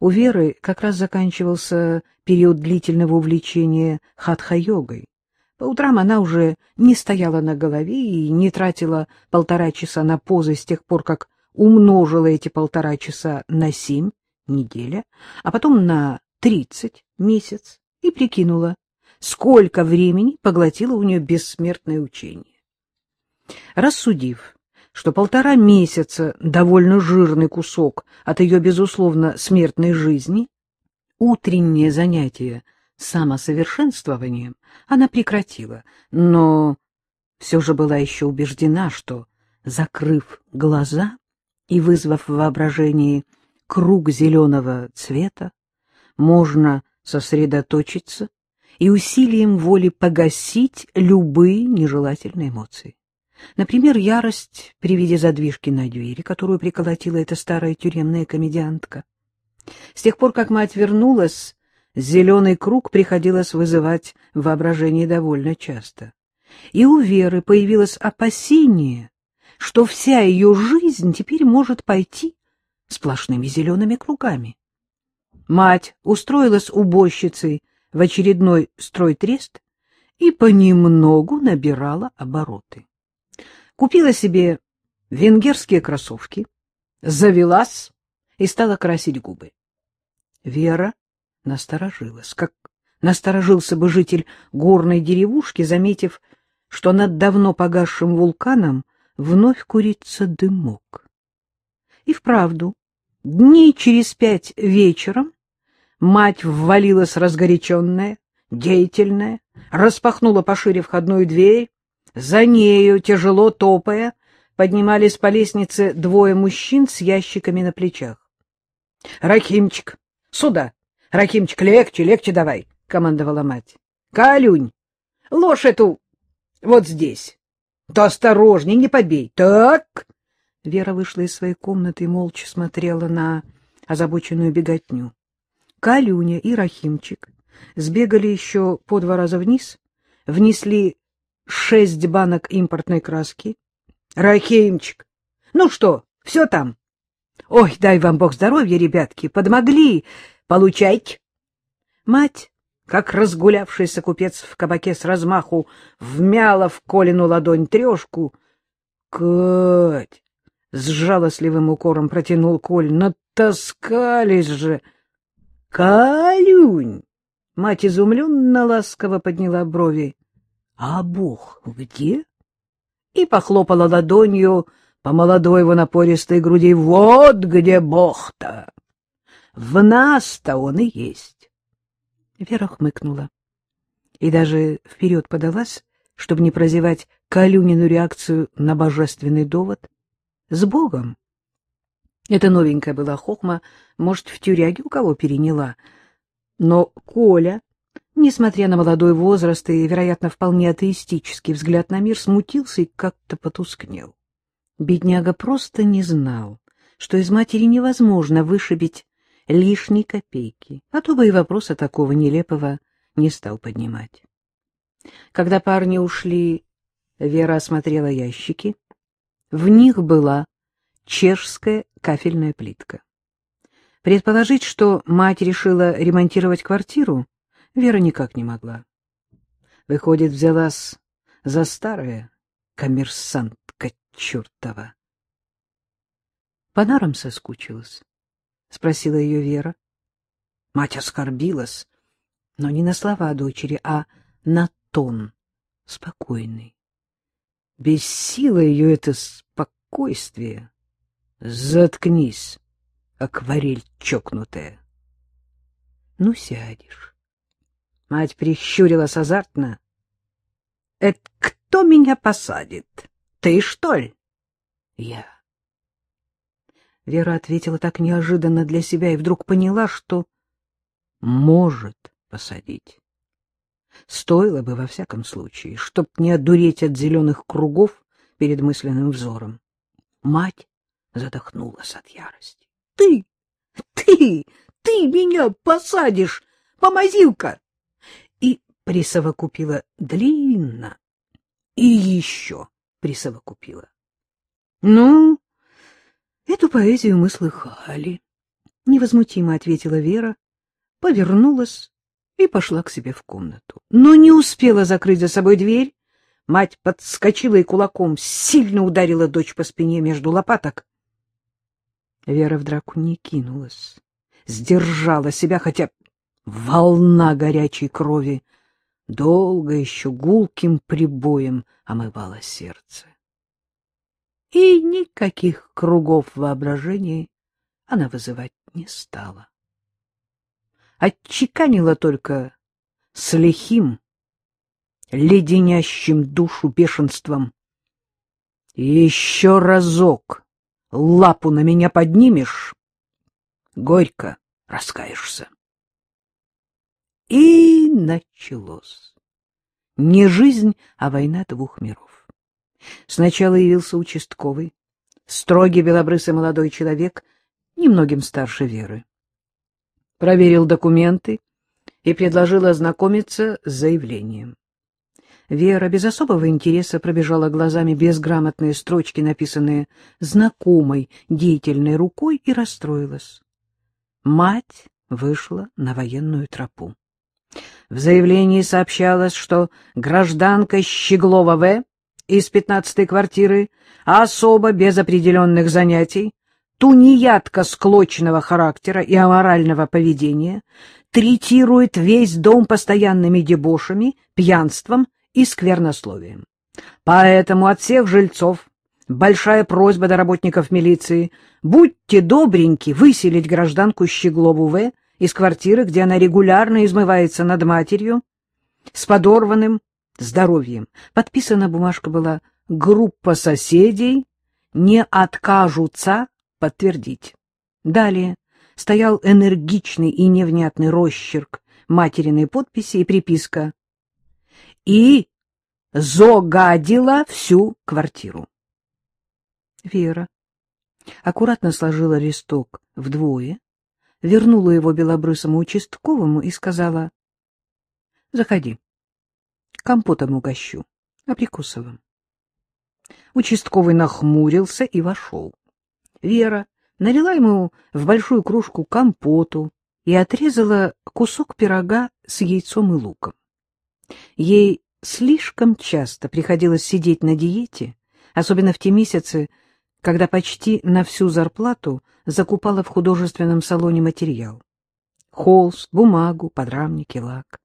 У Веры как раз заканчивался период длительного увлечения хатха-йогой. По утрам она уже не стояла на голове и не тратила полтора часа на позы с тех пор, как умножила эти полтора часа на семь неделя, а потом на тридцать месяц и прикинула, сколько времени поглотило у нее бессмертное учение. Рассудив, что полтора месяца — довольно жирный кусок от ее, безусловно, смертной жизни, утреннее занятие самосовершенствованием она прекратила, но все же была еще убеждена, что, закрыв глаза и вызвав в воображении круг зеленого цвета, можно сосредоточиться и усилием воли погасить любые нежелательные эмоции. Например, ярость при виде задвижки на двери, которую приколотила эта старая тюремная комедиантка. С тех пор, как мать вернулась, зеленый круг приходилось вызывать в воображении довольно часто. И у Веры появилось опасение, что вся ее жизнь теперь может пойти сплошными зелеными кругами. Мать устроилась уборщицей в очередной стройтрест и понемногу набирала обороты. Купила себе венгерские кроссовки, завелась и стала красить губы. Вера насторожилась, как насторожился бы житель горной деревушки, заметив, что над давно погасшим вулканом вновь курится дымок. И вправду, дней через пять вечером мать ввалилась разгоряченная, деятельная, распахнула пошире входную дверь, за нею, тяжело топая, поднимались по лестнице двое мужчин с ящиками на плечах. — Рахимчик, сюда! Рахимчик, легче, легче давай! — командовала мать. — Калюнь, ложь эту вот здесь. То осторожней, не побей. Так! Вера вышла из своей комнаты и молча смотрела на озабоченную беготню. Калюня и Рахимчик сбегали еще по два раза вниз, внесли шесть банок импортной краски. — Рахимчик, ну что, все там? — Ой, дай вам бог здоровья, ребятки, подмогли. Получайте. Мать, как разгулявшийся купец в кабаке с размаху, вмяла в Колину ладонь трешку. — Кать! — с жалостливым укором протянул Коль. — Натаскались же! — Калюнь! Мать изумленно ласково подняла брови. А Бог где? И похлопала ладонью по молодой его напористой груди. Вот где Бог-то! В нас-то он и есть. Вера хмыкнула и даже вперед подалась, чтобы не прозевать Калюнину реакцию на божественный довод. С Богом! Это новенькая была хохма, может, в тюряге у кого переняла. Но Коля несмотря на молодой возраст и, вероятно, вполне атеистический взгляд на мир, смутился и как-то потускнел. Бедняга просто не знал, что из матери невозможно вышибить лишней копейки, а то бы и вопроса такого нелепого не стал поднимать. Когда парни ушли, Вера осмотрела ящики. В них была чешская кафельная плитка. Предположить, что мать решила ремонтировать квартиру, Вера никак не могла. Выходит, взялась за старое коммерсантка чертова. — По нарам соскучилась? — спросила ее Вера. Мать оскорбилась, но не на слова дочери, а на тон спокойный. Без силы ее это спокойствие. Заткнись, акварель чокнутая. Ну, сядешь. Мать прищурилась азартно. — Это кто меня посадит? Ты, что ли? — Я. Вера ответила так неожиданно для себя и вдруг поняла, что может посадить. Стоило бы во всяком случае, чтоб не одуреть от зеленых кругов перед мысленным взором. Мать задохнулась от ярости. — Ты, ты, ты меня посадишь, помазилка! Присовокупила длинно и еще присовокупила. Ну, эту поэзию мы слыхали. невозмутимо ответила Вера, повернулась и пошла к себе в комнату. Но не успела закрыть за собой дверь. Мать подскочила и кулаком сильно ударила дочь по спине между лопаток. Вера в драку не кинулась, сдержала себя, хотя волна горячей крови долго еще гулким прибоем омывала сердце. И никаких кругов воображения она вызывать не стала. Отчеканила только с лихим, леденящим душу бешенством. Еще разок лапу на меня поднимешь, горько раскаешься. И началось. Не жизнь, а война двух миров. Сначала явился участковый, строгий белобрысый молодой человек, немногим старше Веры. Проверил документы и предложил ознакомиться с заявлением. Вера без особого интереса пробежала глазами безграмотные строчки, написанные знакомой деятельной рукой, и расстроилась. Мать вышла на военную тропу. В заявлении сообщалось, что гражданка Щеглова В. из пятнадцатой квартиры, особо без определенных занятий, тунеядка склочного характера и аморального поведения, третирует весь дом постоянными дебошами, пьянством и сквернословием. Поэтому от всех жильцов большая просьба до работников милиции будьте добреньки выселить гражданку Щеглову В из квартиры, где она регулярно измывается над матерью, с подорванным здоровьем. Подписана бумажка была «Группа соседей не откажутся подтвердить». Далее стоял энергичный и невнятный росчерк материной подписи и приписка «И загадила всю квартиру». Вера аккуратно сложила листок вдвое, вернула его белобрысому участковому и сказала, — Заходи, компотом угощу, абрикосовым. Участковый нахмурился и вошел. Вера налила ему в большую кружку компоту и отрезала кусок пирога с яйцом и луком. Ей слишком часто приходилось сидеть на диете, особенно в те месяцы, когда почти на всю зарплату закупала в художественном салоне материал. Холст, бумагу, подрамники, лак.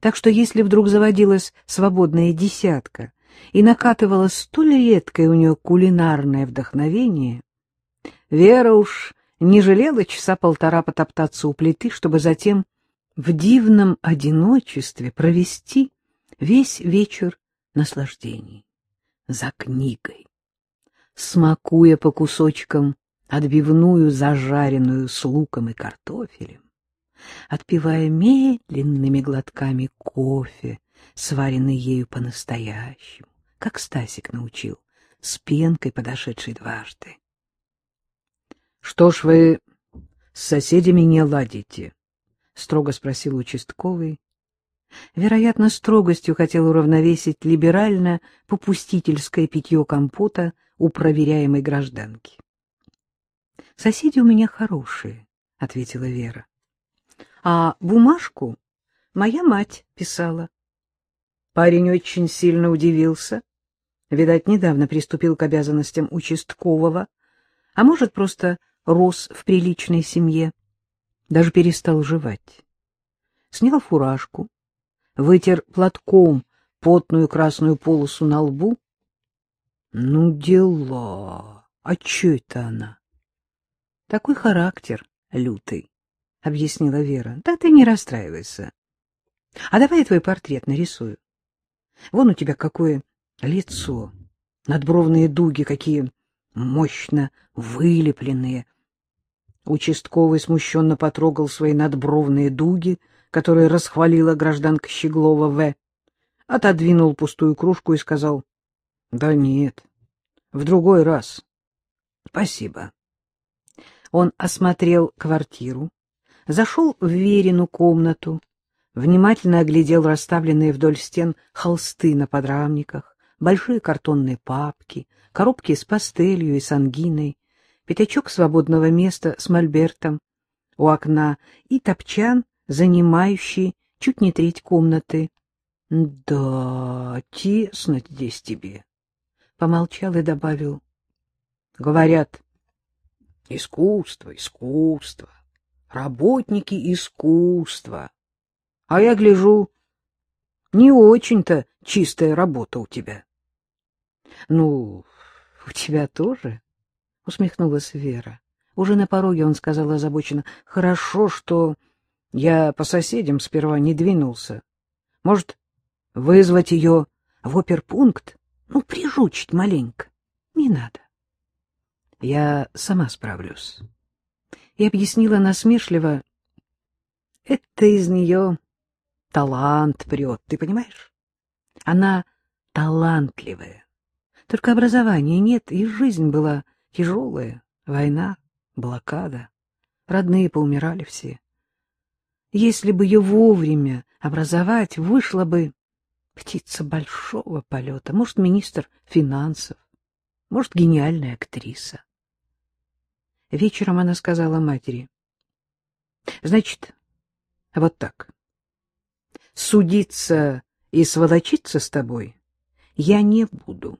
Так что если вдруг заводилась свободная десятка и накатывало столь редкое у нее кулинарное вдохновение, Вера уж не жалела часа полтора потоптаться у плиты, чтобы затем в дивном одиночестве провести весь вечер наслаждений за книгой смакуя по кусочкам отбивную зажаренную с луком и картофелем, отпивая медленными глотками кофе, сваренный ею по-настоящему, как Стасик научил, с пенкой, подошедшей дважды. — Что ж вы с соседями не ладите? — строго спросил участковый. Вероятно, строгостью хотел уравновесить либерально-попустительское питье компота у проверяемой гражданки. — Соседи у меня хорошие, — ответила Вера. — А бумажку моя мать писала. Парень очень сильно удивился. Видать, недавно приступил к обязанностям участкового, а может, просто рос в приличной семье. Даже перестал жевать. Снял фуражку, вытер платком потную красную полосу на лбу ну, дела. А чё это она? Такой характер лютый, — объяснила Вера. Да ты не расстраивайся. А давай я твой портрет нарисую. Вон у тебя какое лицо, надбровные дуги какие мощно вылепленные. Участковый смущенно потрогал свои надбровные дуги, которые расхвалила гражданка Щеглова В. Отодвинул пустую кружку и сказал — да нет, в другой раз. Спасибо. Он осмотрел квартиру, зашел в Верину комнату, внимательно оглядел расставленные вдоль стен холсты на подрамниках, большие картонные папки, коробки с пастелью и с ангиной, пятачок свободного места с мольбертом, у окна и топчан, занимающий чуть не треть комнаты. — Да, тесно здесь тебе. Помолчал и добавил. — Говорят, искусство, искусство, работники искусства. А я гляжу, не очень-то чистая работа у тебя. — Ну, у тебя тоже? — усмехнулась Вера. Уже на пороге он сказал озабоченно. — Хорошо, что я по соседям сперва не двинулся. Может, вызвать ее в оперпункт? Ну, прижучить маленько. Не надо. Я сама справлюсь. И объяснила насмешливо. Это из нее талант прет, ты понимаешь? Она талантливая. Только образования нет, и жизнь была тяжелая. Война, блокада. Родные поумирали все. Если бы ее вовремя образовать, вышла бы птица большого полета, может, министр финансов, может, гениальная актриса. Вечером она сказала матери, значит, вот так, судиться и сволочиться с тобой я не буду.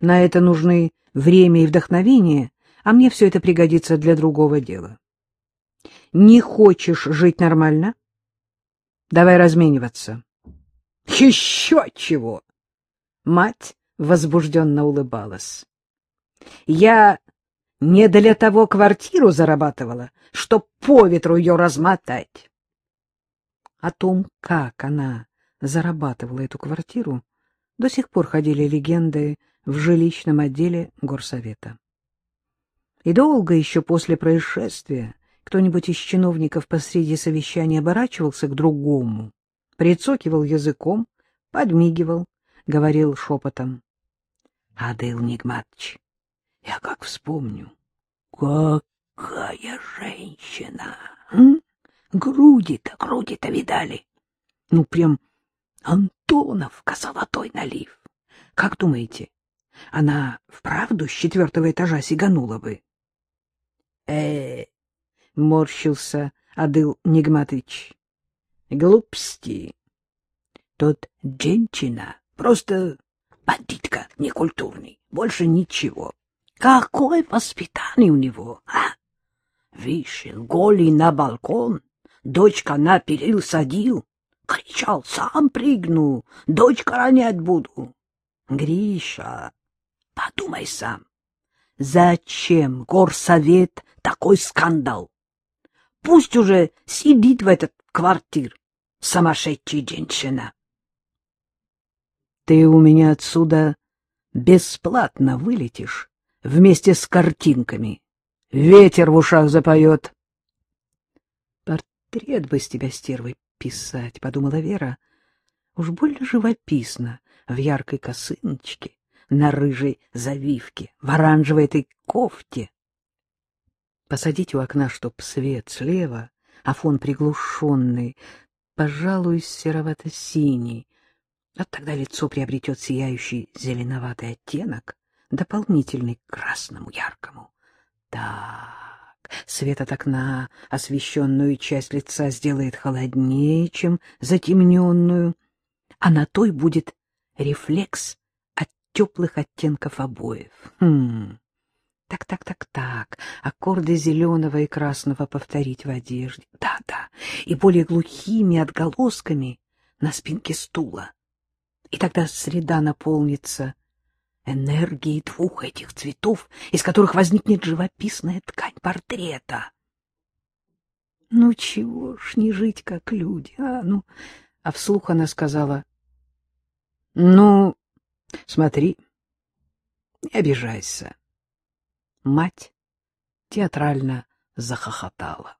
На это нужны время и вдохновение, а мне все это пригодится для другого дела. Не хочешь жить нормально? Давай размениваться. Еще чего? Мать возбужденно улыбалась. Я не для того квартиру зарабатывала, чтоб по ветру ее размотать. О том, как она зарабатывала эту квартиру, до сих пор ходили легенды в жилищном отделе горсовета. И долго еще после происшествия кто-нибудь из чиновников посреди совещания оборачивался к другому, прицокивал языком, подмигивал, говорил шепотом. — Адыл Нигматович, я как вспомню. Какая женщина! Груди-то, груди-то видали. Ну, прям Антоновка золотой налив. Как думаете, она вправду с четвертого этажа сиганула бы? Э, — морщился Адыл Нигматович. — Глупости. Тот женщина просто бандитка некультурный, больше ничего. Какое воспитание у него, а? Вышел голый на балкон, дочка на перил садил, кричал, сам прыгну, дочка ронять буду. Гриша, подумай сам, зачем горсовет такой скандал? Пусть уже сидит в этот квартир сумасшедшая женщина. Ты у меня отсюда бесплатно вылетишь вместе с картинками. Ветер в ушах запоет. Портрет бы с тебя, стервой, писать, — подумала Вера. Уж больно живописно, в яркой косыночке, на рыжей завивке, в оранжевой этой кофте. Посадить у окна, чтоб свет слева, а фон приглушенный, пожалуй, серовато-синий. Вот тогда лицо приобретет сияющий зеленоватый оттенок, дополнительный к красному яркому. Так, свет от окна освещенную часть лица сделает холоднее, чем затемненную, а на той будет рефлекс от теплых оттенков обоев. Хм, так, так, так, так, аккорды зеленого и красного повторить в одежде. Да, да, и более глухими отголосками на спинке стула. И тогда среда наполнится энергией двух этих цветов, из которых возникнет живописная ткань портрета. Ну, чего ж не жить, как люди, а? Ну, а вслух она сказала, ну, смотри, не обижайся. Мать театрально захохотала.